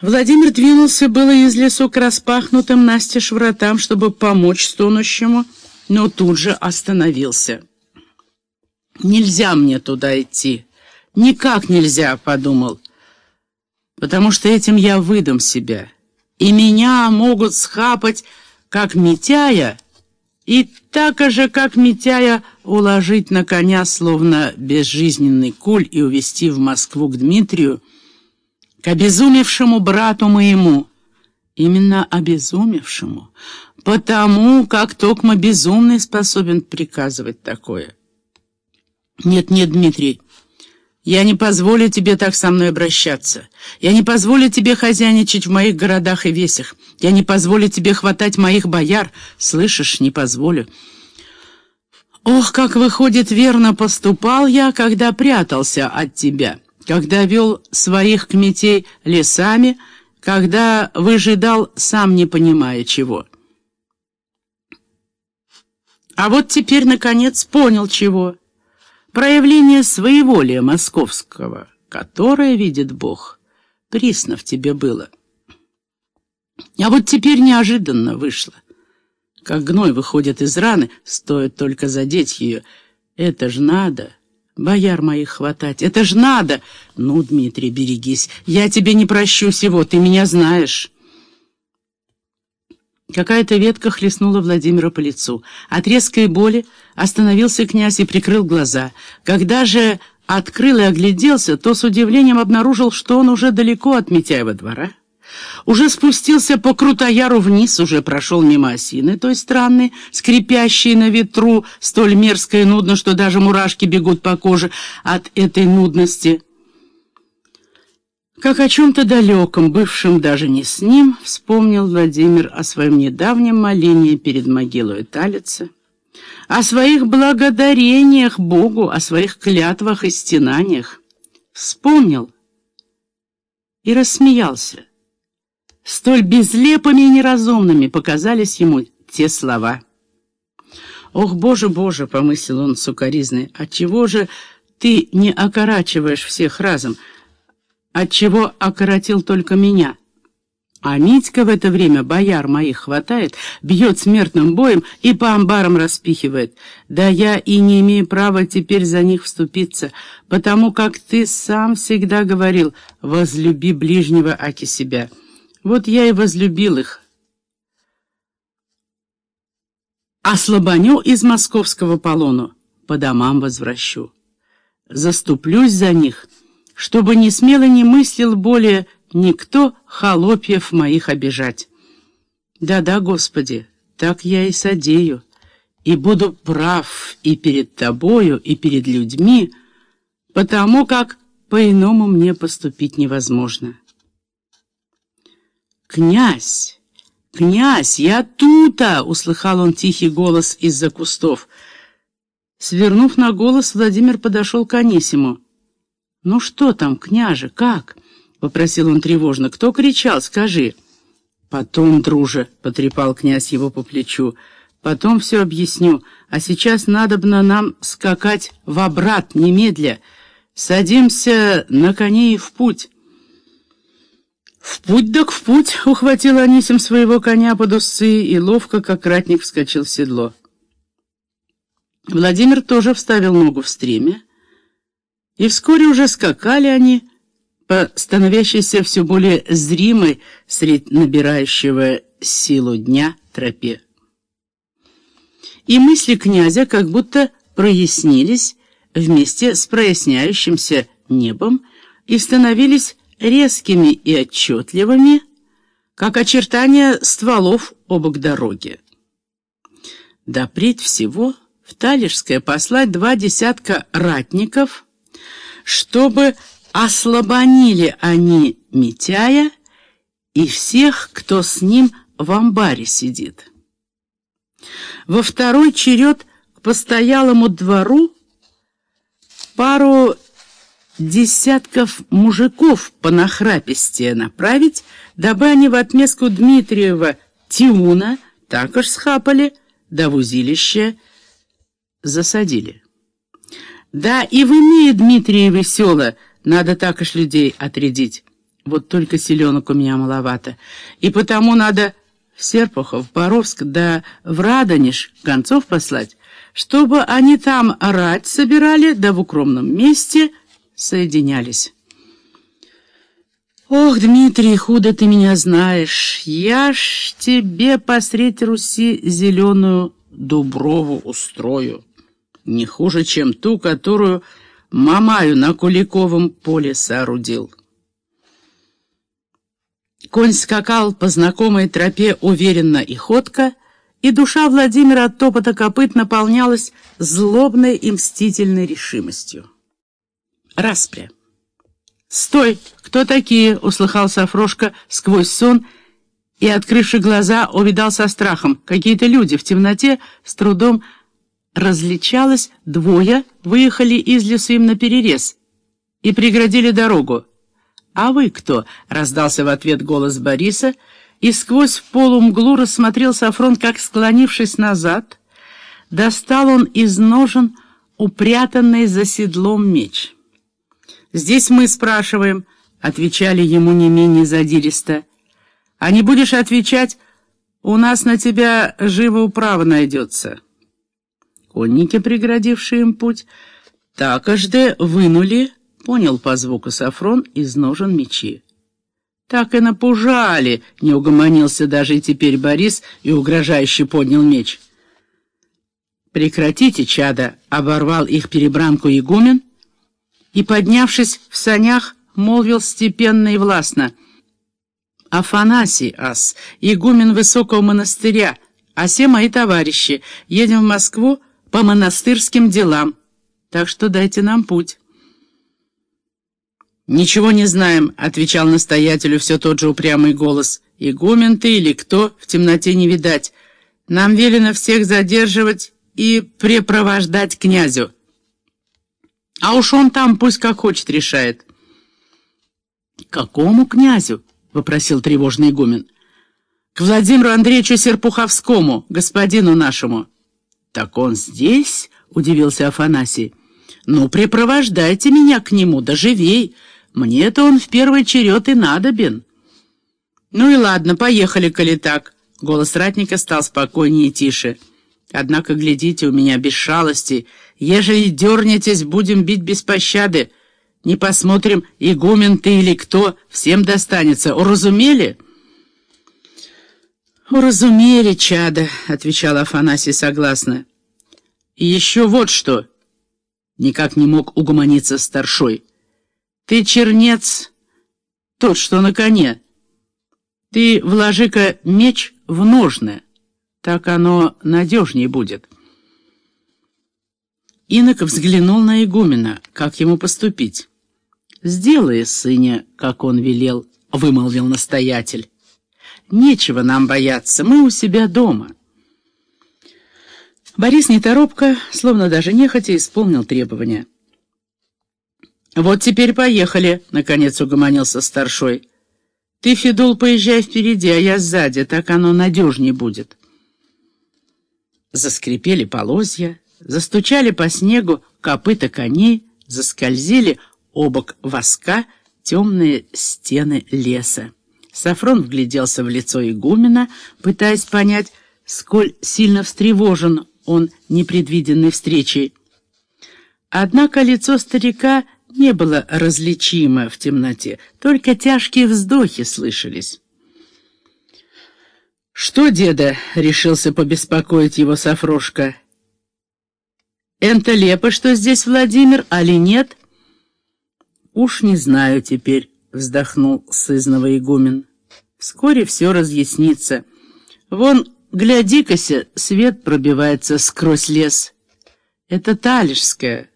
Владимир двинулся было из лесу к распахнутым настежь вратам, чтобы помочь стонущему, но тут же остановился. «Нельзя мне туда идти. Никак нельзя», — подумал, «потому что этим я выдам себя, и меня могут схапать, как Митяя, и так же, как Митяя, уложить на коня, словно безжизненный куль, и увести в Москву к Дмитрию, к обезумевшему брату моему, именно обезумевшему, потому как токмо безумный способен приказывать такое. Нет-нет, Дмитрий, я не позволю тебе так со мной обращаться. Я не позволю тебе хозяйничать в моих городах и весях. Я не позволю тебе хватать моих бояр. Слышишь, не позволю. Ох, как выходит, верно поступал я, когда прятался от тебя» когда вел своих кметей лесами, когда выжидал, сам не понимая чего. А вот теперь, наконец, понял чего. Проявление своеволия московского, которое, видит Бог, присно в тебе было. А вот теперь неожиданно вышло. Как гной выходит из раны, стоит только задеть ее. Это ж надо бояр моих хватать. Это ж надо! Ну, Дмитрий, берегись. Я тебе не прощу всего, ты меня знаешь. Какая-то ветка хлестнула Владимира по лицу. От резкой боли остановился князь и прикрыл глаза. Когда же открыл и огляделся, то с удивлением обнаружил, что он уже далеко от Митяева двора. Уже спустился по Крутояру вниз, уже прошел мимо осины, той странной, скрипящей на ветру, столь мерзко и нудно, что даже мурашки бегут по коже от этой нудности. Как о чем-то далеком, бывшем даже не с ним, вспомнил Владимир о своем недавнем молении перед могилой Талица, о своих благодарениях Богу, о своих клятвах и стенаниях. Вспомнил и рассмеялся. Столь безлепыми и неразумными показались ему те слова. «Ох, Боже, Боже!» — помыслил он сукоризный. «Отчего же ты не окорачиваешь всех разом? Отчего окоротил только меня?» А Митька в это время бояр моих хватает, бьет смертным боем и по амбарам распихивает. Да я и не имею права теперь за них вступиться, потому как ты сам всегда говорил «возлюби ближнего, аки себя». Вот я и возлюбил их. А слабоню из московского полону по домам возвращу. Заступлюсь за них, чтобы не смело не мыслил более никто холопьев моих обижать. Да-да, Господи, так я и содею, и буду прав и перед Тобою, и перед людьми, потому как по-иному мне поступить невозможно». «Князь! Князь! Я тута!» — услыхал он тихий голос из-за кустов. Свернув на голос, Владимир подошел к Анисиму. «Ну что там, княже, как?» — попросил он тревожно. «Кто кричал? Скажи». «Потом, друже», — потрепал князь его по плечу, — «потом все объясню. А сейчас надобно нам скакать в обрат немедля. Садимся на коней в путь». «В путь так в путь!» — ухватил Анисим своего коня под усы и ловко, как ратник, вскочил в седло. Владимир тоже вставил ногу в стремя, и вскоре уже скакали они по становящейся все более зримой средь набирающего силу дня тропе. И мысли князя как будто прояснились вместе с проясняющимся небом и становились резкими и отчетливыми, как очертания стволов обок дороги. Да пред всего в Талишское послать два десятка ратников, чтобы ослабонили они Митяя и всех, кто с ним в амбаре сидит. Во второй черед к постоялому двору пару десятков мужиков по нахраписте направить, дабы они в отместку Дмитриева Тиуна так уж схапали, да в узилище засадили. Да и в иные Дмитриевы села надо так уж людей отрядить. Вот только селенок у меня маловато. И потому надо в Серпухов, Боровск, да в Радонеж концов послать, чтобы они там орать собирали, да в укромном месте соединялись. «Ох, Дмитрий, худо ты меня знаешь, я ж тебе посредь Руси зеленую дуброву устрою, не хуже, чем ту, которую Мамаю на Куликовом поле соорудил». Конь скакал по знакомой тропе уверенно и ходко, и душа Владимира от топота копыт наполнялась злобной и мстительной решимостью. Распря. «Стой! Кто такие?» — услыхал Сафрошка сквозь сон и, открывши глаза, увидал со страхом. Какие-то люди в темноте с трудом различалось. Двое выехали из лесу им наперерез и преградили дорогу. «А вы кто?» — раздался в ответ голос Бориса, и сквозь полумглу рассмотрел Сафрон, как, склонившись назад, достал он из ножен упрятанный за седлом меч. «Здесь мы спрашиваем», — отвечали ему не менее задиристо. «А не будешь отвечать, у нас на тебя живо управа найдется». Конники, преградившие им путь, такожды вынули, понял по звуку Сафрон, из ножен мечи. «Так и напужали!» — не угомонился даже и теперь Борис и угрожающе поднял меч. «Прекратите, чада!» — оборвал их перебранку игумен — и, поднявшись в санях, молвил степенно и властно. «Афанасий ас, игумен высокого монастыря, а все мои товарищи, едем в Москву по монастырским делам, так что дайте нам путь». «Ничего не знаем», — отвечал настоятелю все тот же упрямый голос. «Игумен ты или кто, в темноте не видать. Нам велено всех задерживать и препровождать князю». А уж он там пусть как хочет решает. «Какому князю?» — вопросил тревожный игумен. «К Владимиру Андреевичу Серпуховскому, господину нашему». «Так он здесь?» — удивился Афанасий. «Ну, припровождайте меня к нему, да живей. Мне-то он в первый черед и надобен». «Ну и ладно, поехали, коли так». Голос ратника стал спокойнее и тише. «Однако, глядите, у меня без шалости». Ежели дернетесь, будем бить без пощады. Не посмотрим, игумен ты или кто, всем достанется. Уразумели?» «Уразумели, чада», — отвечал Афанасий согласно. «И еще вот что!» — никак не мог угомониться старшой. «Ты чернец, тот, что на коне. Ты вложи-ка меч в ножны, так оно надежней будет». Инок взглянул на игумена, как ему поступить. «Сделай, сыне, как он велел», — вымолвил настоятель. «Нечего нам бояться, мы у себя дома». Борис неторопко, словно даже нехотя, исполнил требования. «Вот теперь поехали», — наконец угомонился старшой. «Ты, Федул, поезжай впереди, а я сзади, так оно надежнее будет». Заскрипели полозья, Застучали по снегу копыта коней, заскользили обок воска темные стены леса. Сафрон вгляделся в лицо игумена, пытаясь понять, сколь сильно встревожен он непредвиденной встречей. Однако лицо старика не было различимо в темноте, только тяжкие вздохи слышались. «Что, деда?» — решился побеспокоить его Сафрошка — «Это лепо, что здесь Владимир, али нет?» «Уж не знаю теперь», — вздохнул сызного игумен. «Вскоре все разъяснится. Вон, гляди-кася, свет пробивается сквозь лес. Это Талишская.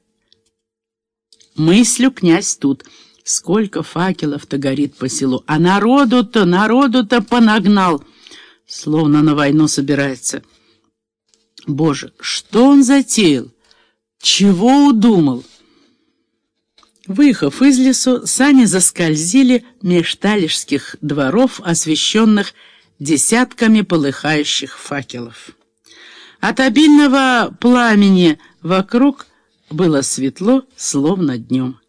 Мыслю князь тут. Сколько факелов-то горит по селу, а народу-то, народу-то понагнал, словно на войну собирается. Боже, что он затеял? Чего удумал? Выехав из лесу, сани заскользили меж талишских дворов, освещенных десятками полыхающих факелов. От обильного пламени вокруг было светло, словно днем.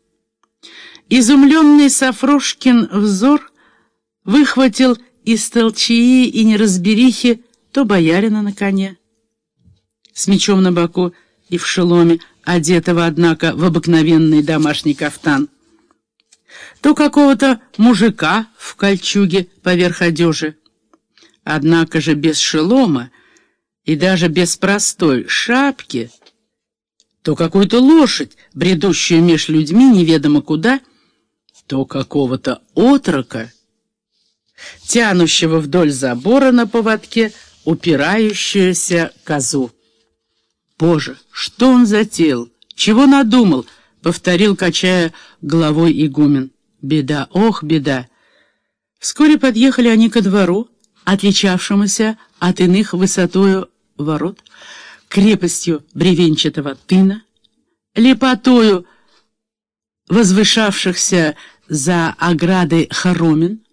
Изумленный Сафрошкин взор выхватил из толчии и неразберихи то боярина на коне, с мечом на боку и в шеломе, одетого, однако, в обыкновенный домашний кафтан, то какого-то мужика в кольчуге поверх одежи. Однако же без шелома и даже без простой шапки, то какую-то лошадь, бредущую меж людьми неведомо куда, то какого-то отрока, тянущего вдоль забора на поводке упирающуюся козу. Боже, что он затеял? Чего надумал? Повторил, качая головой игумен. Беда, ох, беда. Вскоре подъехали они ко двору, отличавшемуся от иных высотою ворот, крепостью бревенчатого тына, лепотою возвышавшихся за оградой хоромин,